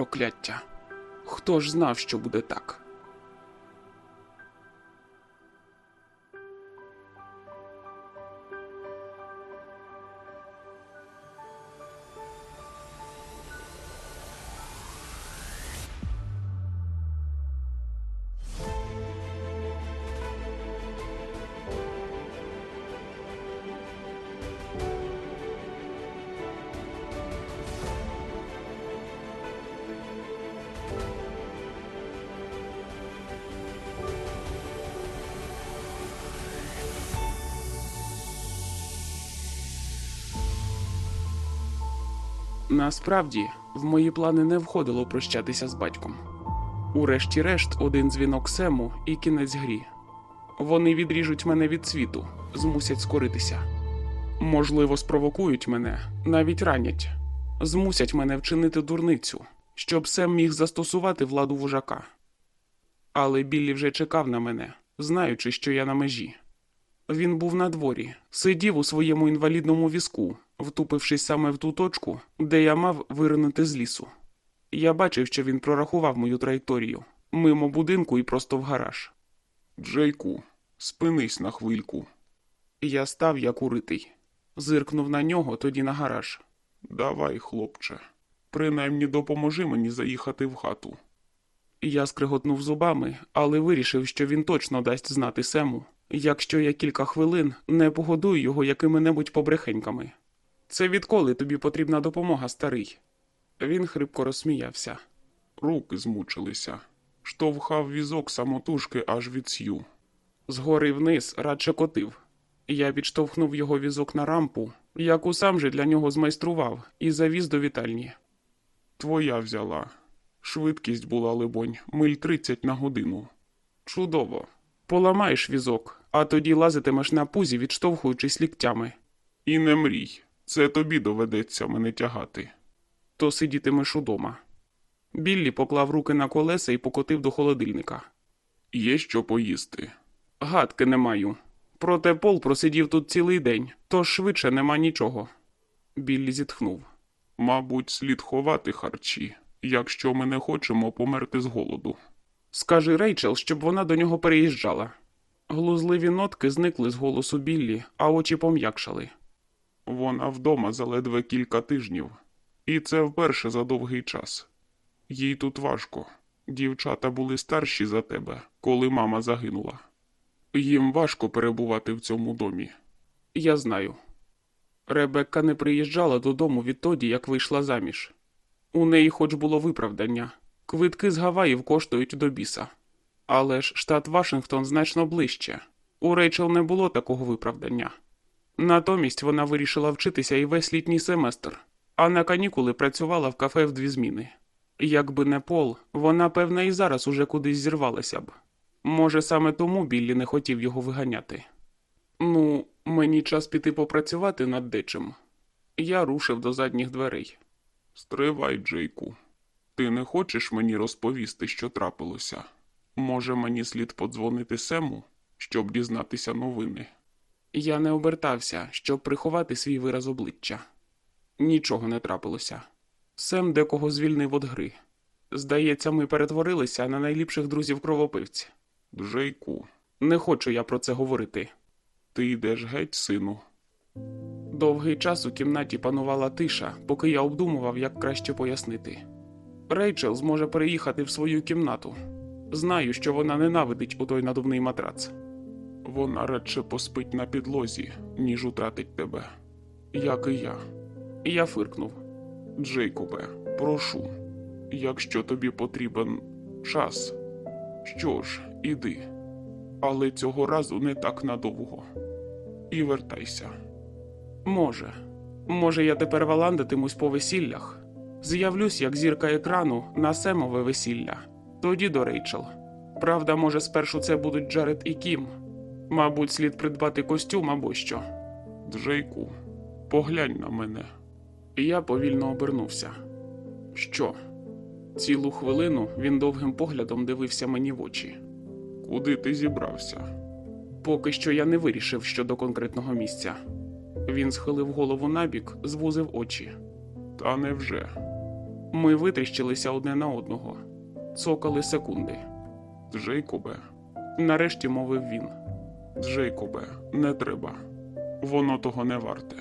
Прокляття. Хто ж знав, що буде так? Насправді, в мої плани не входило прощатися з батьком. Урешті-решт, один дзвінок Сему і кінець грі. Вони відріжуть мене від світу, змусять скоритися. Можливо, спровокують мене, навіть ранять, змусять мене вчинити дурницю, щоб Сем міг застосувати владу вожака. Але Біллі вже чекав на мене, знаючи, що я на межі. Він був на дворі, сидів у своєму інвалідному візку, втупившись саме в ту точку, де я мав виринути з лісу. Я бачив, що він прорахував мою траєкторію мимо будинку і просто в гараж. Джейку, спинись на хвильку. Я став як уритий. Зиркнув на нього, тоді на гараж. Давай, хлопче, принаймні допоможи мені заїхати в хату. Я скриготнув зубами, але вирішив, що він точно дасть знати Сему, якщо я кілька хвилин не погодую його якими-небудь побрехеньками. Це відколи тобі потрібна допомога, старий? Він хрипко розсміявся. Руки змучилися. Штовхав візок самотужки аж від сю. Згори вниз радше котив. Я підштовхнув його візок на рампу, яку сам же для нього змайстрував, і завіз до вітальні. Твоя взяла. Швидкість була, либонь, миль тридцять на годину. Чудово. Поламаєш візок, а тоді лазитимеш на пузі, відштовхуючись ліктями. І не мрій, це тобі доведеться мене тягати. То сидітимеш удома. Біллі поклав руки на колеса і покотив до холодильника. Є що поїсти. Гадки не маю. Проте Пол просидів тут цілий день, тож швидше нема нічого. Біллі зітхнув. Мабуть, слід ховати харчі, якщо ми не хочемо померти з голоду. Скажи Рейчел, щоб вона до нього переїжджала. Глузливі нотки зникли з голосу Біллі, а очі пом'якшали. Вона вдома за ледве кілька тижнів, і це вперше за довгий час. Їй тут важко. Дівчата були старші за тебе, коли мама загинула. Їм важко перебувати в цьому домі. Я знаю. Ребекка не приїжджала додому відтоді, як вийшла заміж. У неї хоч було виправдання. Квитки з Гаваїв коштують до біса. Але ж штат Вашингтон значно ближче. У Рейчел не було такого виправдання. Натомість вона вирішила вчитися і весь літній семестр, а на канікули працювала в кафе в дві зміни. Якби не Пол, вона, певне, і зараз уже кудись зірвалася б. Може, саме тому Біллі не хотів його виганяти. Ну, мені час піти попрацювати над дечим. Я рушив до задніх дверей. Стривай, Джейку. Ти не хочеш мені розповісти, що трапилося? Може, мені слід подзвонити Сему, щоб дізнатися новини? Я не обертався, щоб приховати свій вираз обличчя. Нічого не трапилося. Сем декого звільнив від гри. Здається, ми перетворилися на найліпших друзів кровопивці. Джейку, не хочу я про це говорити. Ти йдеш геть, сину. Довгий час у кімнаті панувала тиша, поки я обдумував, як краще пояснити. Рейчел зможе переїхати в свою кімнату. Знаю, що вона ненавидить у той надувний матрац. Вона радше поспить на підлозі, ніж утратить тебе, як і я. Я фиркнув. Джейкобе, прошу, якщо тобі потрібен час, що ж, іди, але цього разу не так надовго. І вертайся. Може, може, я тепер валандатимусь по весіллях. З'явлюсь як зірка екрану на семове весілля, тоді до Рейчел. Правда, може, спершу це будуть Джаред і Кім. Мабуть, слід придбати костюм або що. Джейку, поглянь на мене. Я повільно обернувся. Що? Цілу хвилину він довгим поглядом дивився мені в очі. Куди ти зібрався? Поки що я не вирішив щодо конкретного місця. Він схилив голову набік, звузив очі. Та невже? Ми витріщилися одне на одного, цокали секунди. Джейкобе, нарешті мовив він. Джейкобе, не треба. Воно того не варте.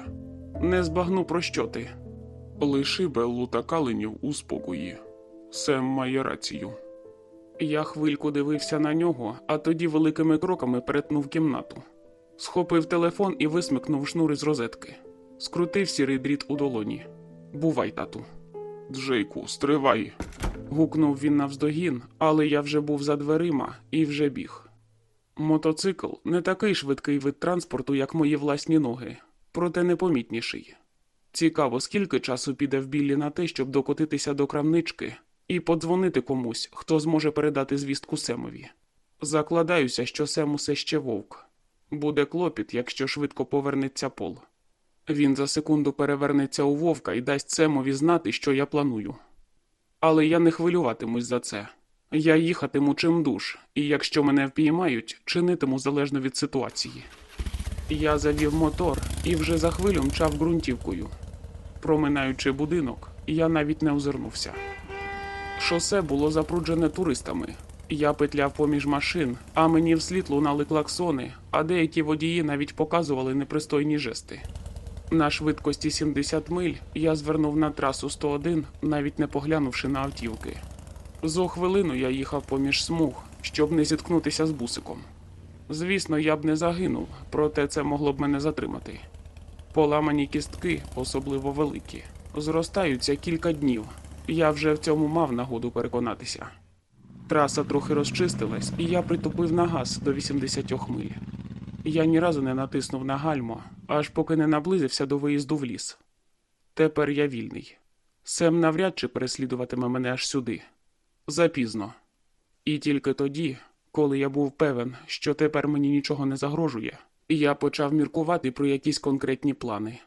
Не збагну про що ти. Лиши Беллу та Каленів у спокої. Сем має рацію. Я хвильку дивився на нього, а тоді великими кроками перетнув кімнату. Схопив телефон і висмикнув шнур із розетки. Скрутив сірий дріт у долоні. Бувай, тату. Джейку, стривай. гукнув він навздогін, але я вже був за дверима і вже біг. Мотоцикл не такий швидкий вид транспорту, як мої власні ноги, проте непомітніший. Цікаво, скільки часу піде в біллі на те, щоб докотитися до крамнички і подзвонити комусь, хто зможе передати звістку Семові. Закладаюся, що Сем усе ще вовк. Буде клопіт, якщо швидко повернеться пол. Він за секунду перевернеться у вовка і дасть Семові знати, що я планую. Але я не хвилюватимусь за це. Я їхатиму чим душ, і якщо мене впіймають, чинитиму залежно від ситуації. Я завів мотор і вже за хвилю мчав ґрунтівкою. Проминаючи будинок, я навіть не озирнувся. Шосе було запруджене туристами. Я петляв поміж машин, а мені вслід лунали клаксони, а деякі водії навіть показували непристойні жести. На швидкості 70 миль я звернув на трасу 101, навіть не поглянувши на автівки. Зо хвилину я їхав поміж смуг, щоб не зіткнутися з бусиком. Звісно, я б не загинув, проте це могло б мене затримати. Поламані кістки, особливо великі, зростаються кілька днів. Я вже в цьому мав нагоду переконатися. Траса трохи розчистилась, і я притупив на газ до 80 миль. Я ні разу не натиснув на гальмо, аж поки не наблизився до виїзду в ліс. Тепер я вільний. Сем навряд чи переслідуватиме мене аж сюди. Запізно. І тільки тоді, коли я був певен, що тепер мені нічого не загрожує, я почав міркувати про якісь конкретні плани.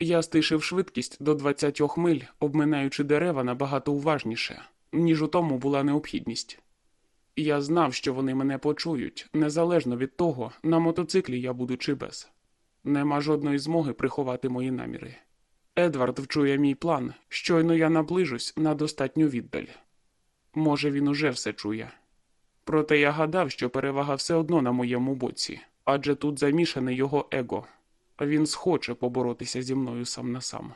Я стишив швидкість до 20 миль, обминаючи дерева набагато уважніше, ніж у тому була необхідність. Я знав, що вони мене почують, незалежно від того, на мотоциклі я буду чи без. Нема жодної змоги приховати мої наміри. Едвард вчує мій план, щойно я наближусь на достатню віддаль. Може, він уже все чує. Проте я гадав, що перевага все одно на моєму боці, адже тут замішане його его. Він схоче поборотися зі мною сам на сам.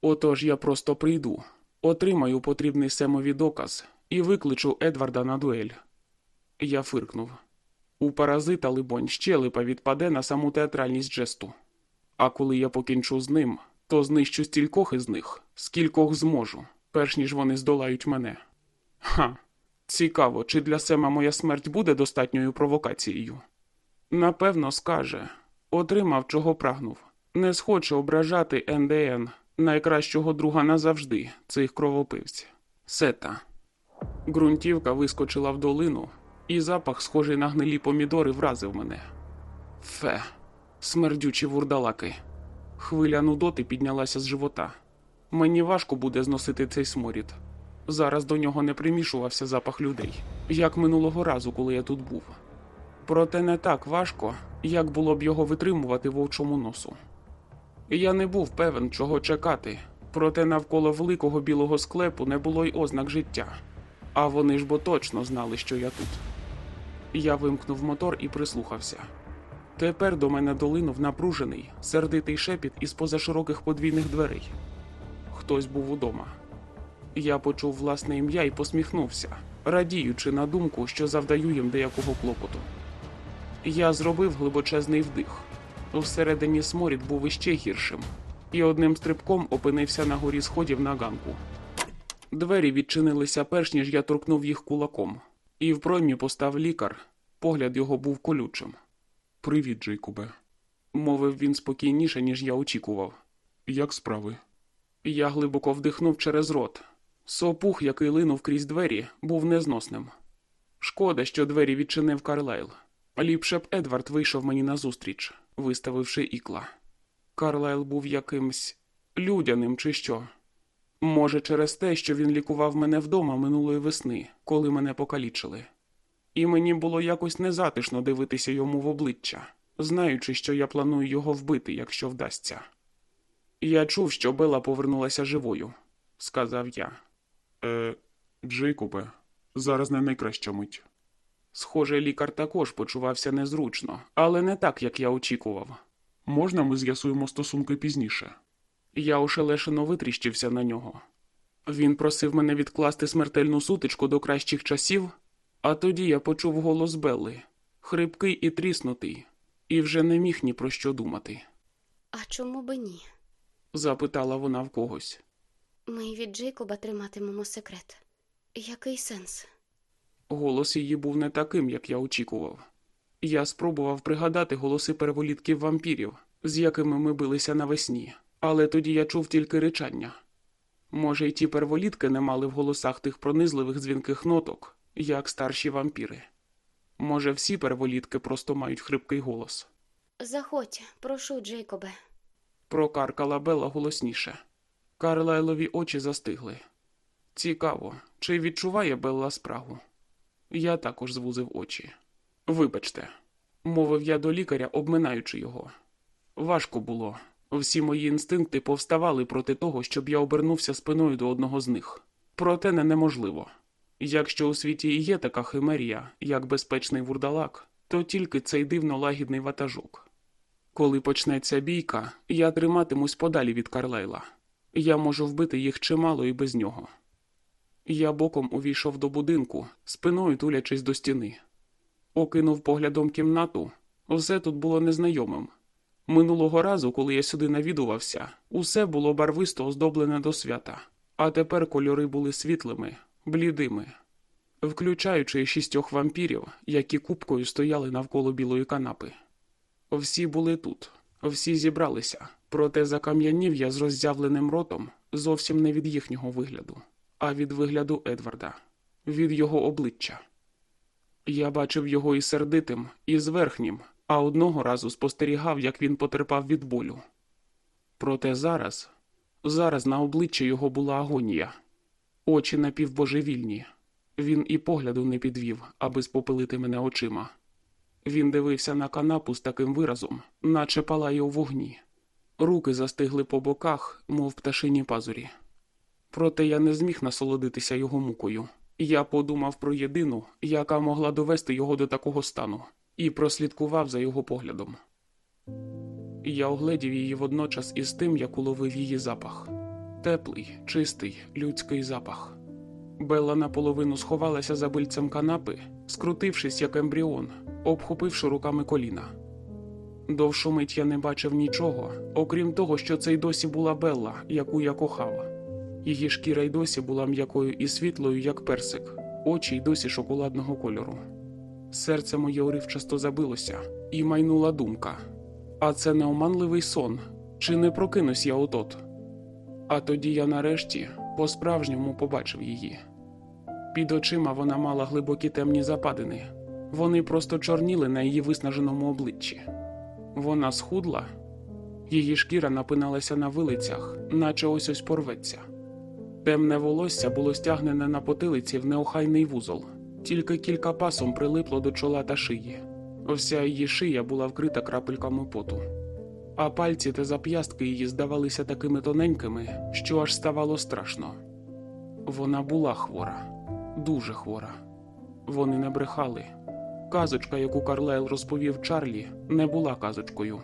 Отож я просто прийду, отримаю потрібний семові доказ і викличу Едварда на дуель. Я фиркнув. У паразита, либонь, щелепа відпаде на саму театральність жесту. А коли я покінчу з ним, то знищу стількох із них, скількох зможу, перш ніж вони здолають мене. Ха, цікаво, чи для Сема моя смерть буде достатньою провокацією? Напевно, скаже отримав, чого прагнув. Не схоче ображати НДН, найкращого друга назавжди, цих кровопивців. Сета. Ґрунтівка вискочила в долину, і запах, схожий на гнилі помідори, вразив мене. Фе, смердючі вурдалаки. Хвиля нудоти піднялася з живота. Мені важко буде зносити цей сморід. Зараз до нього не примішувався запах людей, як минулого разу, коли я тут був. Проте не так важко, як було б його витримувати вовчому носу. Я не був певен, чого чекати, проте навколо великого білого склепу не було й ознак життя. А вони ж бо точно знали, що я тут. Я вимкнув мотор і прислухався. Тепер до мене долинув напружений, сердитий шепіт із позашироких подвійних дверей. Хтось був удома. Я почув власне ім'я і посміхнувся, радіючи на думку, що завдаю їм деякого клопоту. Я зробив глибочезний вдих. Всередині сморід був іще гіршим, і одним стрибком опинився на горі сходів на ганку. Двері відчинилися перш ніж я торкнув їх кулаком, і в проймі постав лікар. Погляд його був колючим. Привіт, Джейкобе, мовив він спокійніше, ніж я очікував. Як справи? Я глибоко вдихнув через рот. Сопух, який линув крізь двері, був незносним. Шкода, що двері відчинив Карлайл. Ліпше б Едвард вийшов мені назустріч, виставивши ікла. Карлайл був якимсь людяним чи що. Може, через те, що він лікував мене вдома минулої весни, коли мене покалічили. І мені було якось незатишно дивитися йому в обличчя, знаючи, що я планую його вбити, якщо вдасться. Я чув, що Бела повернулася живою, сказав я. Е, Джейкобе, зараз не найкраща мить. Схоже, лікар також почувався незручно, але не так, як я очікував. Можна ми з'ясуємо стосунки пізніше? Я ошелешено витріщився на нього. Він просив мене відкласти смертельну сутичку до кращих часів, а тоді я почув голос Белли, хрипкий і тріснутий, і вже не міг ні про що думати. А чому би ні? Запитала вона в когось. Ми від Джейкоба триматимемо секрет. Який сенс? Голос її був не таким, як я очікував. Я спробував пригадати голоси переволітків вампірів, з якими ми билися навесні, але тоді я чув тільки ричання. Може, й ті перволітки не мали в голосах тих пронизливих дзвінких ноток, як старші вампіри. Може, всі перволітки просто мають хрипкий голос. Заходь, прошу, Джейкобе. Прокаркала Белла голосніше. Карлайлові очі застигли. Цікаво, чи відчуває Белла спрагу? Я також звузив очі. Вибачте, мовив я до лікаря, обминаючи його. Важко було. Всі мої інстинкти повставали проти того, щоб я обернувся спиною до одного з них. Проте не неможливо. Якщо у світі є така химерія, як безпечний вурдалак, то тільки цей дивно лагідний ватажок. Коли почнеться бійка, я триматимусь подалі від Карлайла. Я можу вбити їх чимало і без нього. Я боком увійшов до будинку, спиною тулячись до стіни. Окинув поглядом кімнату, все тут було незнайомим. Минулого разу, коли я сюди навідувався, усе було барвисто оздоблене до свята, а тепер кольори були світлими, блідими, включаючи шістьох вампірів, які купкою стояли навколо білої канапи. Всі були тут, всі зібралися, проте закам'янів я з роззявленим ротом зовсім не від їхнього вигляду, а від вигляду Едварда, від його обличчя. Я бачив його і сердитим, і зверхнім, а одного разу спостерігав, як він потерпав від болю. Проте зараз, зараз на обличчі його була агонія, очі напівбожевільні. Він і погляду не підвів, аби спопилити мене очима. Він дивився на канапу з таким виразом, наче палає у вогні. Руки застигли по боках, мов пташині пазурі. Проте я не зміг насолодитися його мукою. Я подумав про єдину, яка могла довести його до такого стану, і прослідкував за його поглядом. Я огледів її водночас із тим, як уловив її запах теплий, чистий, людський запах. Белла наполовину сховалася за бильцем канапи, скрутившись як ембріон, обхопивши руками коліна. Довшу мить я не бачив нічого, окрім того, що це й досі була Белла, яку я кохав. Її шкіра й досі була м'якою і світлою, як персик, очі й досі шоколадного кольору. Серце моє уривчасто забилося, і майнула думка. А це не оманливий сон, чи не прокинусь я отот? А тоді я нарешті по-справжньому побачив її. Під очима вона мала глибокі темні западини, вони просто чорніли на її виснаженому обличчі. Вона схудла, її шкіра напиналася на вилицях, наче ось ось порветься. Темне волосся було стягнене на потилиці в неохайний вузол, тільки кілька пасом прилипло до чола та шиї. Вся її шия була вкрита крапельками поту, а пальці та зап'ястки її здавалися такими тоненькими, що аж ставало страшно. Вона була хвора, дуже хвора. Вони не брехали. Казочка, яку Карлайл розповів Чарлі, не була казочкою.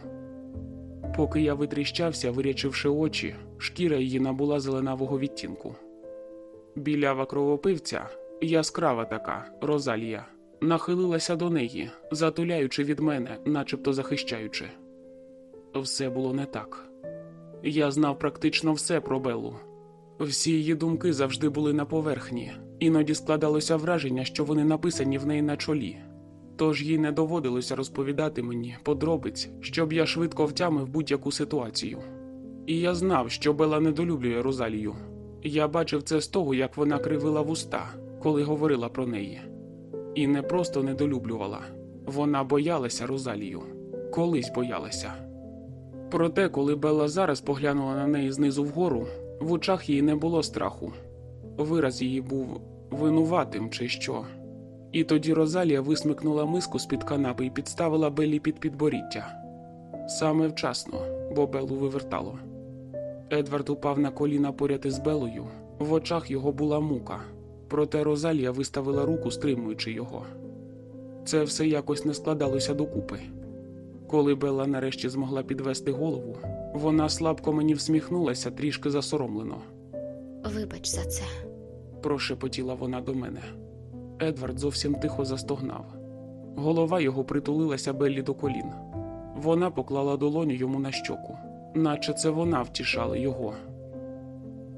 Поки я витріщався, вирячивши очі, шкіра її набула зеленавого відтінку. Білява кровопивця, яскрава така, Розалія, нахилилася до неї, затуляючи від мене, начебто захищаючи. Все було не так. Я знав практично все про Беллу. Всі її думки завжди були на поверхні, іноді складалося враження, що вони написані в неї на чолі. Тож їй не доводилося розповідати мені подробиць, щоб я швидко втямив будь-яку ситуацію. І я знав, що Бела недолюблює Розалію. Я бачив це з того, як вона кривила вуста, коли говорила про неї. І не просто недолюблювала, вона боялася Розалію, колись боялася. Проте, коли Белла зараз поглянула на неї знизу вгору, в очах її не було страху. Вираз її був винуватим чи що. І тоді Розалія висмикнула миску з-під канапи і підставила Беллі під підборіддя. Саме вчасно, бо Беллу вивертало. Едвард упав на коліна поряд із Белою. В очах його була мука, проте Розалія виставила руку, стримуючи його. Це все якось не складалося докупи. Коли Белла нарешті змогла підвести голову, вона слабко мені всміхнулася трішки засоромлено. Вибач за це. Прошепотіла вона до мене. Едвард зовсім тихо застогнав. Голова його притулилася Беллі до колін. Вона поклала долоню йому на щоку, наче це вона втішала його.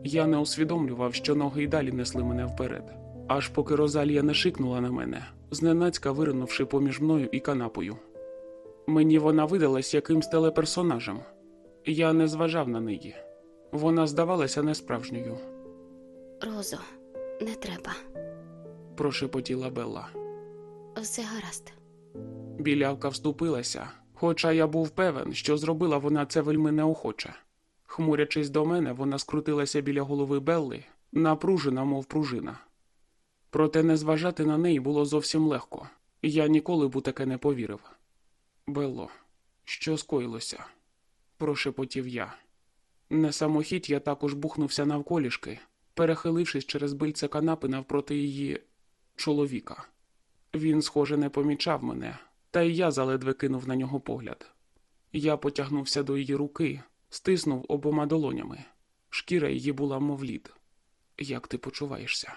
Я не усвідомлював, що ноги й далі несли мене вперед, аж поки Розалія не шикнула на мене, зненацька виринувши поміж мною і канапою. Мені вона видалась якимсь телеперсонажем. Я не зважав на неї. Вона здавалася несправжньою. Розо, не треба. прошепотіла Белла. Все гаразд. Білявка вступилася, хоча я був певен, що зробила вона це вельми неохоче. Хмурячись до мене, вона скрутилася біля голови Белли, напружена, мов пружина. Проте не зважати на неї було зовсім легко. Я ніколи б у таке не повірив. Белло, що скоїлося? прошепотів я. Не самохідь я також бухнувся навколішки, перехилившись через бильце канапи навпроти її чоловіка. Він, схоже, не помічав мене, та й я заледве кинув на нього погляд. Я потягнувся до її руки, стиснув обома долонями. Шкіра її була, мов лід. Як ти почуваєшся?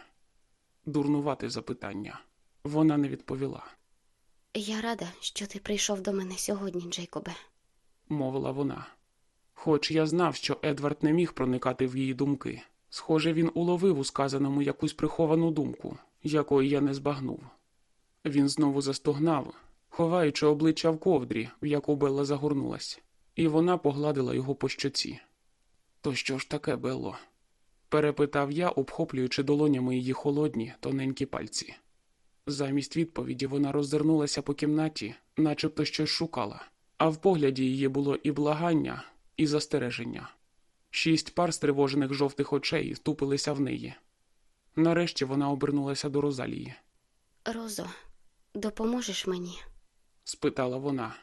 Дурнувате запитання. Вона не відповіла, Я рада, що ти прийшов до мене сьогодні, Джейкобе. мовила вона. Хоч я знав, що Едвард не міг проникати в її думки. Схоже, він уловив у сказаному якусь приховану думку, якої я не збагнув. Він знову застогнав, ховаючи обличчя в ковдрі, в яку Белла загорнулась, і вона погладила його по щоці. То що ж таке, Белло? перепитав я, обхоплюючи долонями її холодні, тоненькі пальці. Замість відповіді вона роззирнулася по кімнаті, начебто щось шукала, а в погляді її було і благання, і застереження. Шість пар стривожених жовтих очей тупилися в неї. Нарешті вона обернулася до Розалії. Розо, допоможеш мені? спитала вона.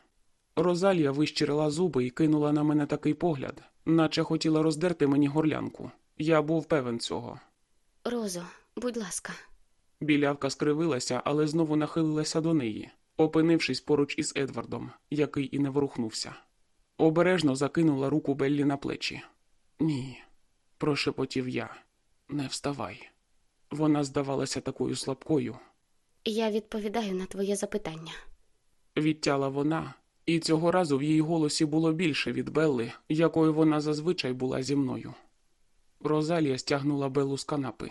Розалія вищирила зуби і кинула на мене такий погляд, наче хотіла роздерти мені горлянку. Я був певен цього. Розо, будь ласка. Білявка скривилася, але знову нахилилася до неї, опинившись поруч із Едвардом, який і не ворухнувся. Обережно закинула руку Беллі на плечі. Ні, прошепотів я. Не вставай. Вона здавалася такою слабкою. Я відповідаю на твоє запитання. Відтяла вона, і цього разу в її голосі було більше від Белли, якою вона зазвичай була зі мною. Розалія стягнула Беллу з канапи.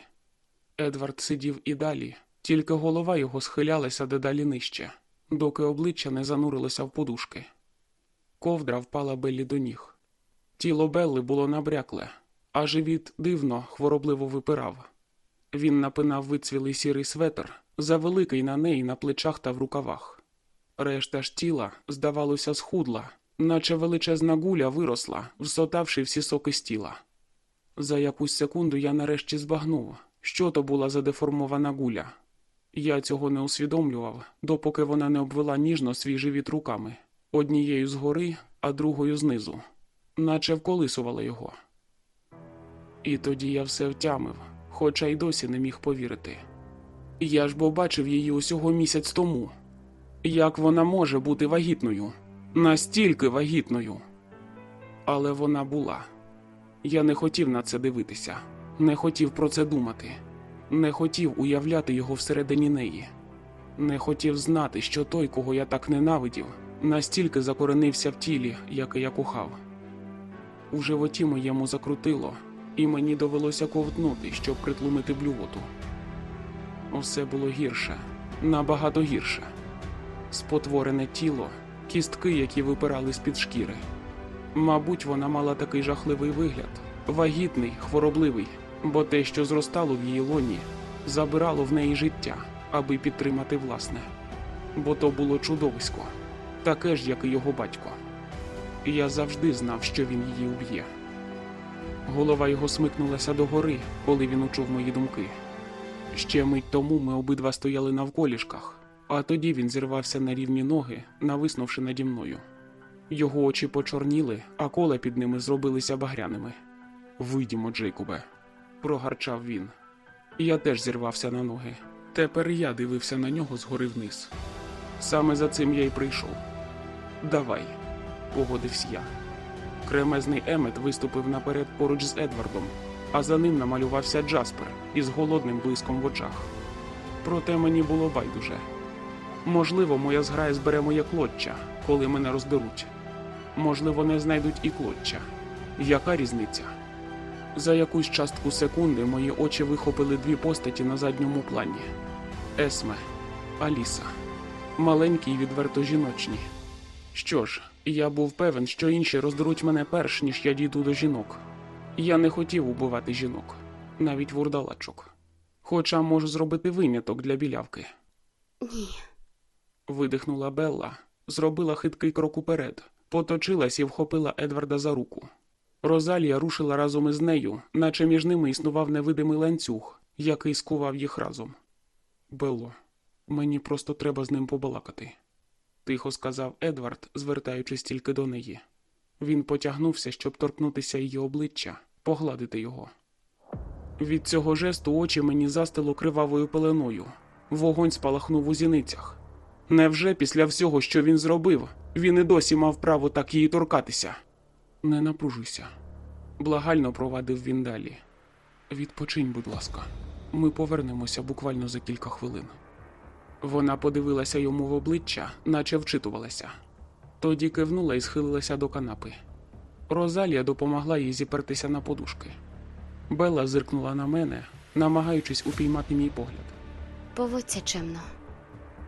Едвард сидів і далі, тільки голова його схилялася дедалі нижче, доки обличчя не занурилося в подушки. Ковдра впала Беллі до ніг. Тіло Белли було набрякле, а живіт дивно, хворобливо випирав. Він напинав вицвілий сірий светр, завеликий на неї на плечах та в рукавах. Решта ж тіла, здавалося, схудла, наче величезна гуля виросла, всотавши всі соки з тіла. За якусь секунду я нарешті збагнув, що то була за деформована гуля. Я цього не усвідомлював, допоки вона не обвела ніжно свій живіт руками, однією згори, а другою знизу, наче вколисувала його. І тоді я все втямив, хоча й досі не міг повірити. Я ж бо бачив її усього місяць тому. Як вона може бути вагітною? Настільки вагітною. Але вона була. Я не хотів на це дивитися, не хотів про це думати, не хотів уявляти його всередині неї, не хотів знати, що той, кого я так ненавидів, настільки закоренився в тілі, яке я кохав. У животі моєму закрутило, і мені довелося ковтнути, щоб притлумити блювоту. Усе було гірше, набагато гірше. Спотворене тіло, кістки, які випирали з-під шкіри, Мабуть, вона мала такий жахливий вигляд, вагітний, хворобливий, бо те, що зростало в її лоні, забирало в неї життя, аби підтримати власне. Бо то було чудовисько, таке ж, як і його батько. Я завжди знав, що він її уб'є. Голова його смикнулася догори, коли він учув мої думки. Ще мить тому ми обидва стояли навколішках, а тоді він зірвався на рівні ноги, нависнувши наді мною. Його очі почорніли, а кола під ними зробилися багряними. Вийдімо, Джейкобе, прогарчав він. Я теж зірвався на ноги. Тепер я дивився на нього згори вниз. Саме за цим я й прийшов. Давай, погодився я. Кремезний Емет виступив наперед поруч з Едвардом, а за ним намалювався Джаспер із голодним блиском в очах. Проте мені було байдуже. Можливо, моя зграя збере моє клоччя, коли мене роздеруть. Можливо, не знайдуть і клоччя. Яка різниця? За якусь частку секунди мої очі вихопили дві постаті на задньому плані: Есме, Аліса, маленькі й відверто жіночні. Що ж, я був певен, що інші роздеруть мене перш, ніж я дійду до жінок. Я не хотів убивати жінок, навіть вурдалачок. Хоча можу зробити виняток для білявки. Ні. Видихнула Белла, зробила хиткий крок уперед, поточилась і вхопила Едварда за руку. Розалія рушила разом із нею, наче між ними існував невидимий ланцюг, який скував їх разом. Белло, мені просто треба з ним побалакати, тихо сказав Едвард, звертаючись тільки до неї. Він потягнувся, щоб торкнутися її обличчя, погладити його. Від цього жесту очі мені застило кривавою пеленою. Вогонь спалахнув у зіницях. Невже після всього, що він зробив, він і досі мав право так її торкатися? Не напружуйся. Благально провадив він далі. Відпочинь, будь ласка, ми повернемося буквально за кілька хвилин. Вона подивилася йому в обличчя, наче вчитувалася. Тоді кивнула і схилилася до канапи. Розалія допомогла їй зіпертися на подушки. Белла зиркнула на мене, намагаючись упіймати мій погляд. Поводься чемно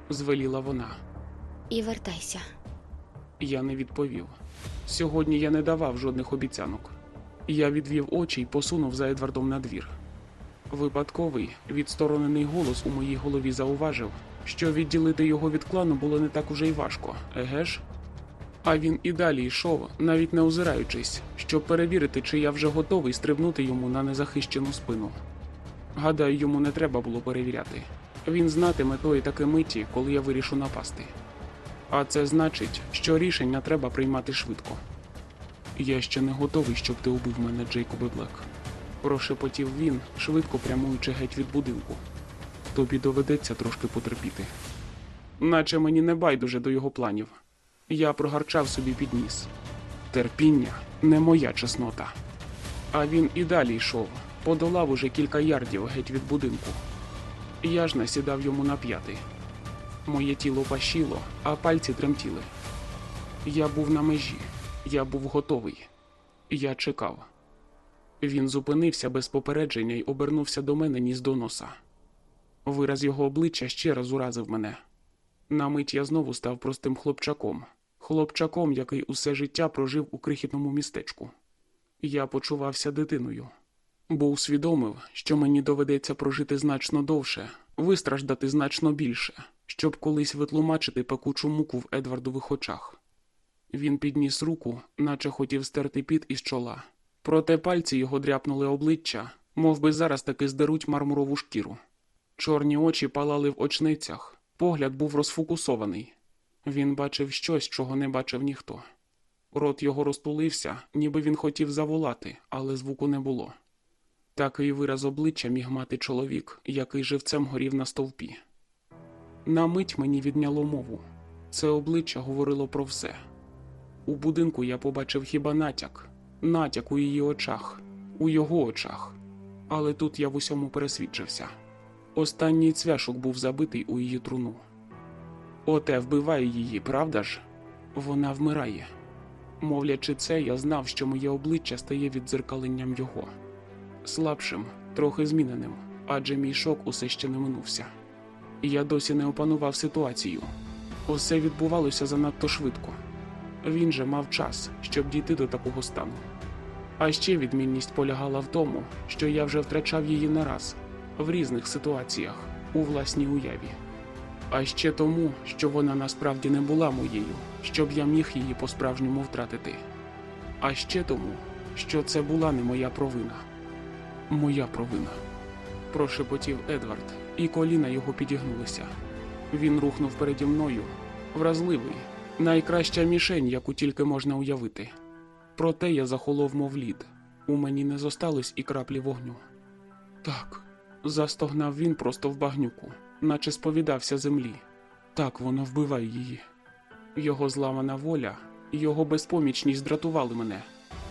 Звеліла вона. і вертайся. Я не відповів. Сьогодні я не давав жодних обіцянок. Я відвів очі і посунув за Едвардом на двір. Випадковий, відсторонений голос у моїй голові зауважив, що відділити його від клану було не так уже й важко, еге ж? А він і далі йшов, навіть не озираючись, щоб перевірити, чи я вже готовий стрибнути йому на незахищену спину. Гадаю, йому не треба було перевіряти. Він знатиме тої таки миті, коли я вирішу напасти. А це значить, що рішення треба приймати швидко. Я ще не готовий, щоб ти убив мене, Джейкобе Блек. Прошепотів він, швидко прямуючи геть від будинку. Тобі доведеться трошки потерпіти. Наче мені не байдуже до його планів. Я прогарчав собі під ніс. Терпіння не моя чеснота. А він і далі йшов, подолав уже кілька ярдів геть від будинку. Я ж насідав йому на п'яти. Моє тіло пащило, а пальці тремтіли. Я був на межі, я був готовий. Я чекав. Він зупинився без попередження й обернувся до мене ніс до носа. Вираз його обличчя ще раз уразив мене. На мить я знову став простим хлопчаком, хлопчаком, який усе життя прожив у крихітному містечку. Я почувався дитиною, бо усвідомив, що мені доведеться прожити значно довше, вистраждати значно більше, щоб колись витлумачити пекучу муку в Едвардових очах. Він підніс руку, наче хотів стерти піт із чола. Проте пальці його дряпнули обличчя, мов би зараз таки здеруть мармурову шкіру. Чорні очі палали в очницях, погляд був розфокусований. Він бачив щось, чого не бачив ніхто. Рот його розтулився, ніби він хотів заволати, але звуку не було. Такий вираз обличчя міг мати чоловік, який живцем горів на стовпі. На мить мені відняло мову. Це обличчя говорило про все. У будинку я побачив хіба натяк, натяк у її очах, у його очах. Але тут я в усьому пересвідчився. Останній цвяшок був забитий у її труну. Оте вбиває її, правда ж? Вона вмирає. Мовлячи це, я знав, що моє обличчя стає віддзеркаленням його. Слабшим, трохи зміненим, адже мій шок усе ще не минувся. Я досі не опанував ситуацію. Усе відбувалося занадто швидко. Він же мав час, щоб дійти до такого стану. А ще відмінність полягала в тому, що я вже втрачав її не раз в різних ситуаціях у власній уяві. А ще тому, що вона насправді не була моєю, щоб я міг її по-справжньому втратити. А ще тому, що це була не моя провина. Моя провина. Прошепотів Едвард, і коліна його підігнулися. Він рухнув переді мною, вразливий, найкраща мішень, яку тільки можна уявити. Проте я захолов, мов лід. У мені не зосталось і краплі вогню. Так, застогнав він просто в багнюку, наче сповідався землі. Так воно вбиває її. Його зламана воля, його безпомічність дратували мене.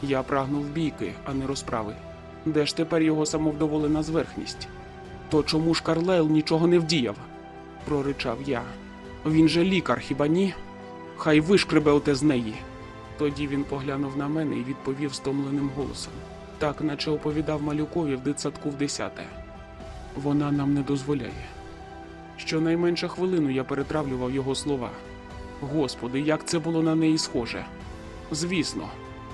Я прагнув бійки, а не розправи. Де ж тепер його самовдоволена зверхність? То чому ж Карлайл нічого не вдіяв? проричав я. Він же лікар, хіба ні? Хай вишкребе оте з неї. Тоді він поглянув на мене і відповів стомленим голосом, так наче оповідав малюкові в дитсадку в десяте. Вона нам не дозволяє. Щонайменше хвилину я перетравлював його слова. Господи, як це було на неї схоже. Звісно,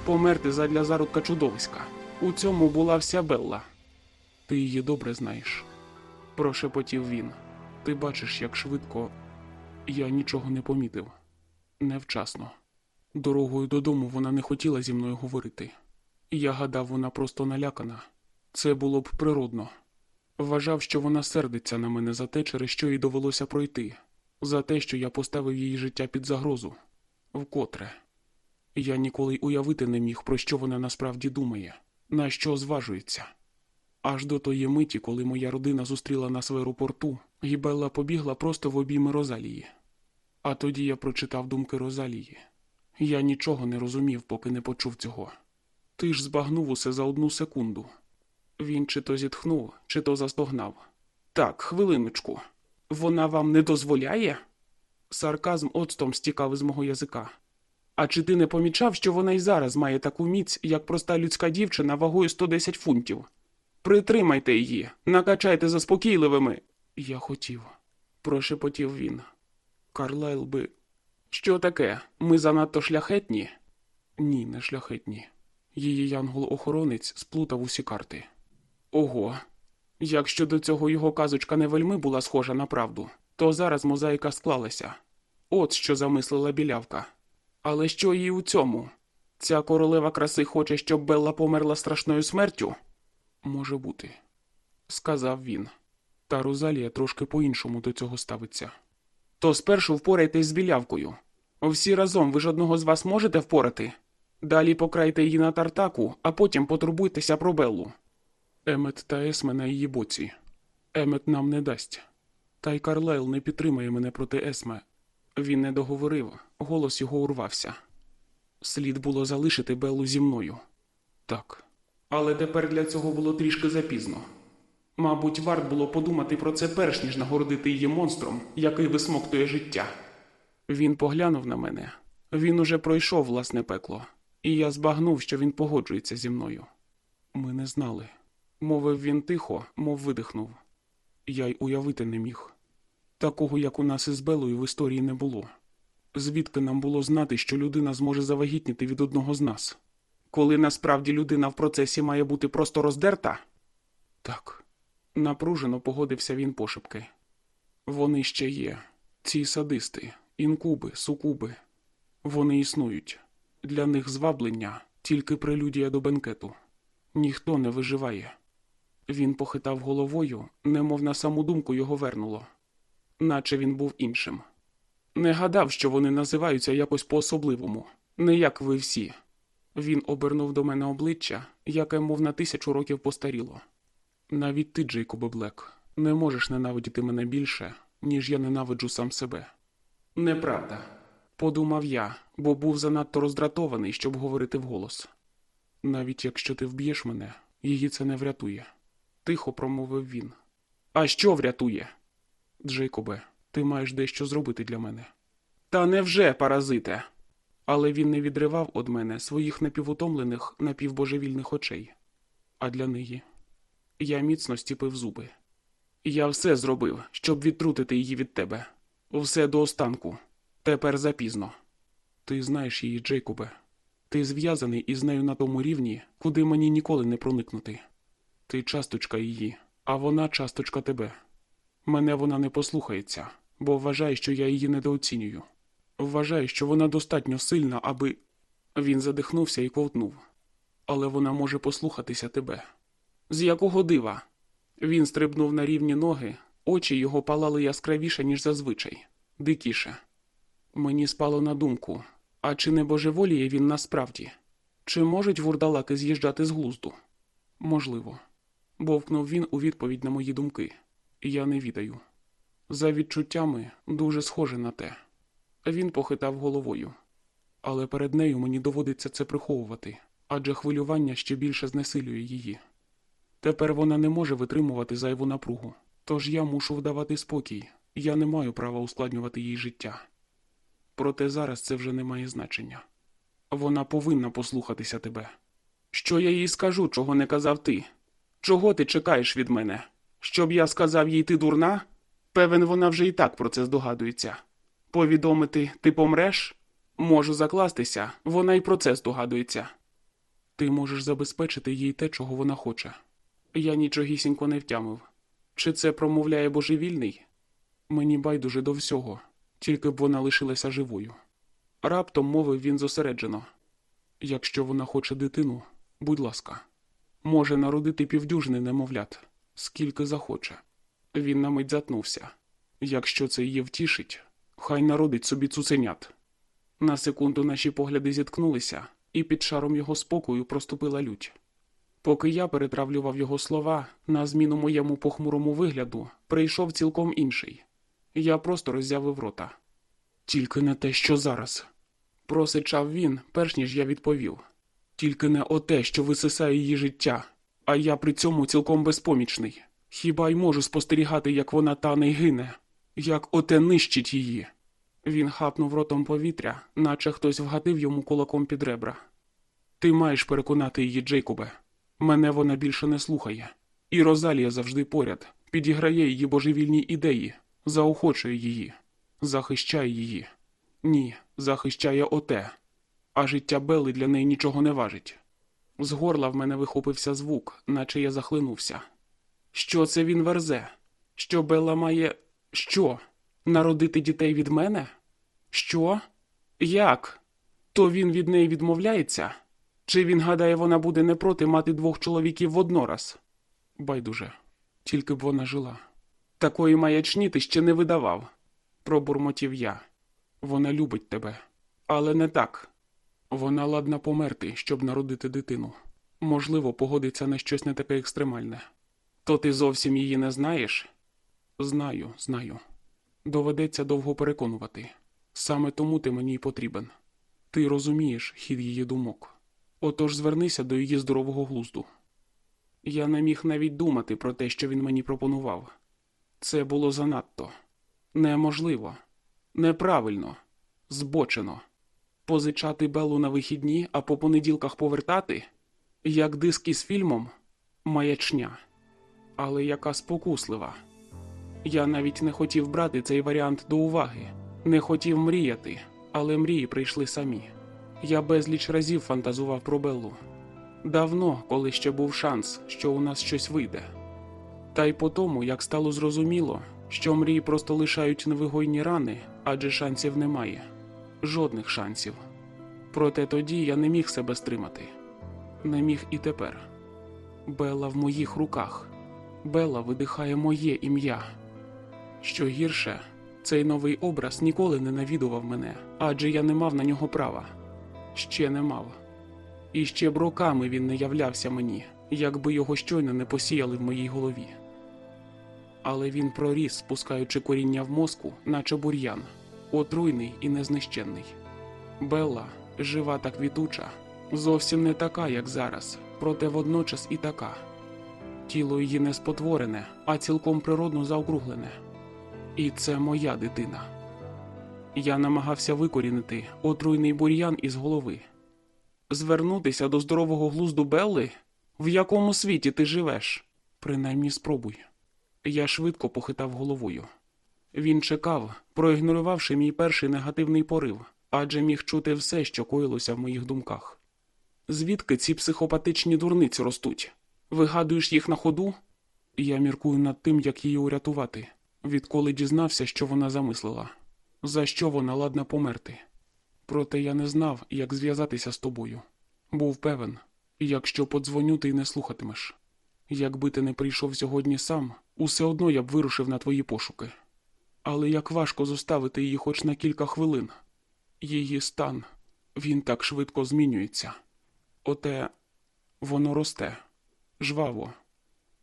померти задля зародка чудовиська. У цьому була вся Белла. Ти її добре знаєш, прошепотів він. Ти бачиш, як швидко я нічого не помітив. Невчасно. Дорогою додому вона не хотіла зі мною говорити. Я гадав, вона просто налякана. Це було б природно. Вважав, що вона сердиться на мене за те, через що їй довелося пройти, за те, що я поставив її життя під загрозу. Вкотре. Я ніколи й уявити не міг, про що вона насправді думає, на що зважується. Аж до тої миті, коли моя родина зустріла нас в аеропорту, і Белла побігла просто в обійми Розалії. А тоді я прочитав думки Розалії. Я нічого не розумів, поки не почув цього. Ти ж збагнув усе за одну секунду. Він чи то зітхнув, чи то застогнав. Так, хвилиночку. Вона вам не дозволяє? Сарказм оцтом стікав із мого язика. А чи ти не помічав, що вона й зараз має таку міць, як проста людська дівчина вагою 110 фунтів? Притримайте її, накачайте заспокійливими. Я хотів, прошепотів він. Карлайл би. Що таке? Ми занадто шляхетні? Ні, не шляхетні. Її янгол-охоронець сплутав усі карти. Ого. Якщо до цього його казочка не вельми була схожа на правду, то зараз мозаїка склалася. От що замислила білявка. Але що їй у цьому? Ця королева краси хоче, щоб Белла померла страшною смертю? Може бути, сказав він. Та Розалія трошки по-іншому до цього ставиться. То спершу впорайтесь з білявкою. Всі разом ви ж одного з вас можете впорати? Далі покрайте її на тартаку, а потім потурбуйтеся про Беллу. Емет та Есме на її боці. Емет нам не дасть. Та й Карлайл не підтримає мене проти Есме. Він не договорив, голос його урвався. Слід було залишити Беллу зі мною. Так. Але тепер для цього було трішки запізно. Мабуть, варт було подумати про це перш ніж нагородити її монстром, який висмоктує життя. Він поглянув на мене. Він уже пройшов власне пекло, і я збагнув, що він погоджується зі мною. Ми не знали. Мовив він тихо, мов видихнув. Я й уявити не міг. Такого, як у нас із Белою, в історії не було. Звідки нам було знати, що людина зможе завагітніти від одного з нас? Коли насправді людина в процесі має бути просто роздерта? Так. Напружено погодився він пошепки. Вони ще є. Ці садисти, інкуби, сукуби. Вони існують. Для них зваблення тільки прелюдія до бенкету. Ніхто не виживає. Він похитав головою, немов на саму думку його вернуло, наче він був іншим. Не гадав, що вони називаються якось по-особливому, не як ви всі. Він обернув до мене обличчя, яке, мов на тисячу років постаріло. Навіть ти, Джейкобе Блек, не можеш ненавидіти мене більше, ніж я ненавиджу сам себе. Неправда, подумав я, бо був занадто роздратований, щоб говорити вголос. Навіть якщо ти вб'єш мене, її це не врятує, тихо промовив він. А що врятує? Джейкобе, ти маєш дещо зробити для мене. Та невже, паразите? Але він не відривав від мене своїх напівутомлених, напівбожевільних очей. А для неї я міцно стіпив зуби. Я все зробив, щоб відтрутити її від тебе. Все до останку. Тепер запізно. Ти знаєш її, Джейкобе. Ти зв'язаний із нею на тому рівні, куди мені ніколи не проникнути. Ти часточка її, а вона часточка тебе. Мене вона не послухається, бо вважає, що я її недооцінюю. Вважає, що вона достатньо сильна, аби. Він задихнувся і ковтнув. Але вона може послухатися тебе. З якого дива? Він стрибнув на рівні ноги, очі його палали яскравіше, ніж зазвичай, дикіше. Мені спало на думку, а чи не божеволіє він насправді? Чи можуть вурдалаки з'їжджати з глузду? Можливо. Бовкнув він у відповідь на мої думки. Я не відаю. За відчуттями дуже схоже на те. Він похитав головою. Але перед нею мені доводиться це приховувати, адже хвилювання ще більше знесилює її. Тепер вона не може витримувати зайву напругу, тож я мушу вдавати спокій, я не маю права ускладнювати їй життя. Проте зараз це вже не має значення. Вона повинна послухатися тебе. Що я їй скажу, чого не казав ти? Чого ти чекаєш від мене? Щоб я сказав їй ти дурна? Певен, вона вже і так про це здогадується. Повідомити ти помреш? Можу закластися, вона й про це здогадується. Ти можеш забезпечити їй те, чого вона хоче. Я нічогісінько не втямив. Чи це промовляє божевільний? Мені байдуже до всього, тільки б вона лишилася живою. Раптом мовив він зосереджено. Якщо вона хоче дитину, будь ласка, може народити півдюжини немовлят, скільки захоче. Він на мить затнувся. Якщо це її втішить, хай народить собі цуценят. На секунду наші погляди зіткнулися, і під шаром його спокою проступила лють. Поки я перетравлював його слова, на зміну моєму похмурому вигляду прийшов цілком інший. Я просто роззявив рота. Тільки не те, що зараз. Просичав він, перш ніж я відповів. Тільки не оте, що висисає її життя, а я при цьому цілком безпомічний. Хіба й можу спостерігати, як вона тане й гине, як оте нищить її. Він хапнув ротом повітря, наче хтось вгатив йому кулаком під ребра. Ти маєш переконати її, Джейкобе. Мене вона більше не слухає. І Розалія завжди поряд, підіграє її божевільні ідеї, заохочує її, захищає її. Ні, захищає оте. А життя Белли для неї нічого не важить. З горла в мене вихопився звук, наче я захлинувся. Що це він верзе? Що Белла має. Що? Народити дітей від мене? Що? Як? То він від неї відмовляється? Чи він гадає, вона буде не проти мати двох чоловіків воднораз? Байдуже, тільки б вона жила. Такої маячні ти ще не видавав, пробурмотів я. Вона любить тебе, але не так. Вона ладна померти, щоб народити дитину. Можливо, погодиться на щось не таке екстремальне. То ти зовсім її не знаєш? Знаю, знаю. Доведеться довго переконувати. Саме тому ти мені й потрібен. Ти розумієш хід її думок. Отож звернися до її здорового глузду. Я не міг навіть думати про те, що він мені пропонував. Це було занадто неможливо, неправильно, збочено. Позичати Белу на вихідні, а по понеділках повертати, як диск із фільмом, маячня. Але яка спокуслива. Я навіть не хотів брати цей варіант до уваги, не хотів мріяти, але мрії прийшли самі. Я безліч разів фантазував про Беллу. Давно, коли ще був шанс, що у нас щось вийде. Та й по тому, як стало зрозуміло, що мрії просто лишають невигойні рани, адже шансів немає. Жодних шансів. Проте тоді я не міг себе стримати. Не міг і тепер. Белла в моїх руках. Белла видихає моє ім'я. Що гірше, цей новий образ ніколи не навідував мене, адже я не мав на нього права. Ще не мав. І ще б роками він не являвся мені, якби його щойно не посіяли в моїй голові. Але він проріс, спускаючи коріння в мозку, наче бур'ян, отруйний і незнищенний. Белла, жива та квітуча, зовсім не така, як зараз, проте водночас і така. Тіло її не спотворене, а цілком природно заокруглене. І це моя дитина. Я намагався викорінити отруйний бур'ян із голови. Звернутися до здорового глузду Белли? В якому світі ти живеш? Принаймні спробуй. Я швидко похитав головою. Він чекав, проігнорувавши мій перший негативний порив, адже міг чути все, що коїлося в моїх думках. Звідки ці психопатичні дурниці ростуть? Вигадуєш їх на ходу? Я міркую над тим, як її урятувати, відколи дізнався, що вона замислила, за що вона ладна померти. Проте я не знав, як зв'язатися з тобою. Був певен, якщо подзвоню, ти не слухатимеш. Якби ти не прийшов сьогодні сам, усе одно я б вирушив на твої пошуки. Але як важко зоставити її хоч на кілька хвилин. Її стан, він так швидко змінюється. Оте воно росте, жваво.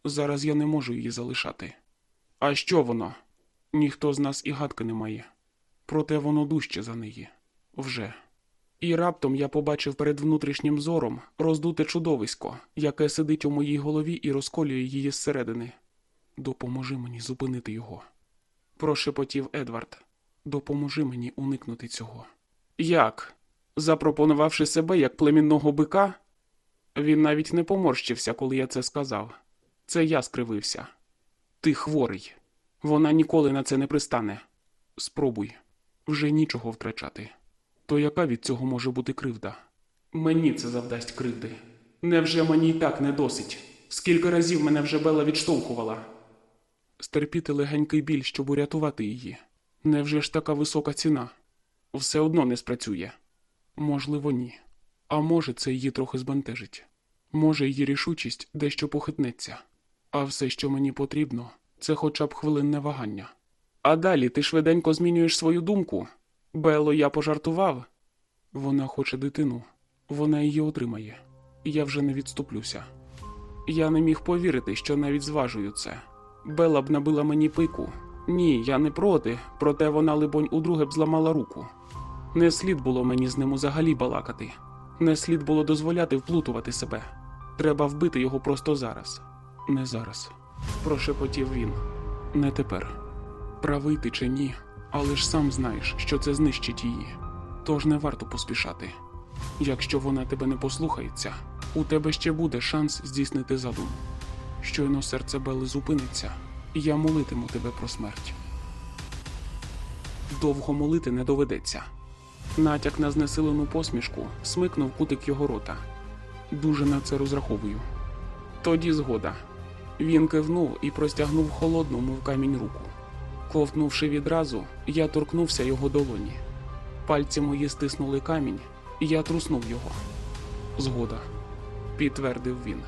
Зараз я не можу її залишати. А що воно? Ніхто з нас і гадки не має. Проте воно дужче за неї. Вже. І раптом я побачив перед внутрішнім зором роздуте чудовисько, яке сидить у моїй голові і розколює її зсередини. Допоможи мені зупинити його. Прошепотів Едвард. Допоможи мені уникнути цього. Як? Запропонувавши себе як племінного бика? Він навіть не поморщився, коли я це сказав. Це я скривився. Ти хворий. Вона ніколи на це не пристане. Спробуй. Вже нічого втрачати. То яка від цього може бути кривда? Мені це завдасть кривди. Невже мені й так не досить? Скільки разів мене вже Бела відштовхувала? Стерпіти легенький біль, щоб урятувати її. Невже ж така висока ціна? Все одно не спрацює. Можливо, ні. А може, це її трохи збентежить. Може, її рішучість дещо похитнеться. А все, що мені потрібно, це хоча б хвилинне вагання. А далі ти швиденько змінюєш свою думку. Бело, я пожартував. Вона хоче дитину, вона її отримає. Я вже не відступлюся. Я не міг повірити, що навіть зважую це. Бела б набила мені пику. Ні, я не проти, проте вона, либонь, удруге б зламала руку. Не слід було мені з ним взагалі балакати. Не слід було дозволяти вплутувати себе. Треба вбити його просто зараз. Не зараз. Прошепотів він. Не тепер. Правий ти чи ні, але ж сам знаєш, що це знищить її. Тож не варто поспішати. Якщо вона тебе не послухається, у тебе ще буде шанс здійснити задум. Щойно серце Бели зупиниться, я молитиму тебе про смерть. Довго молити не доведеться. Натяк на знесилену посмішку смикнув кутик його рота. Дуже на це розраховую. Тоді згода. Він кивнув і простягнув холодну, мов камінь руку. Ковтнувши відразу, я торкнувся його долоні. Пальці мої стиснули камінь, і я труснув його. Згода, підтвердив він.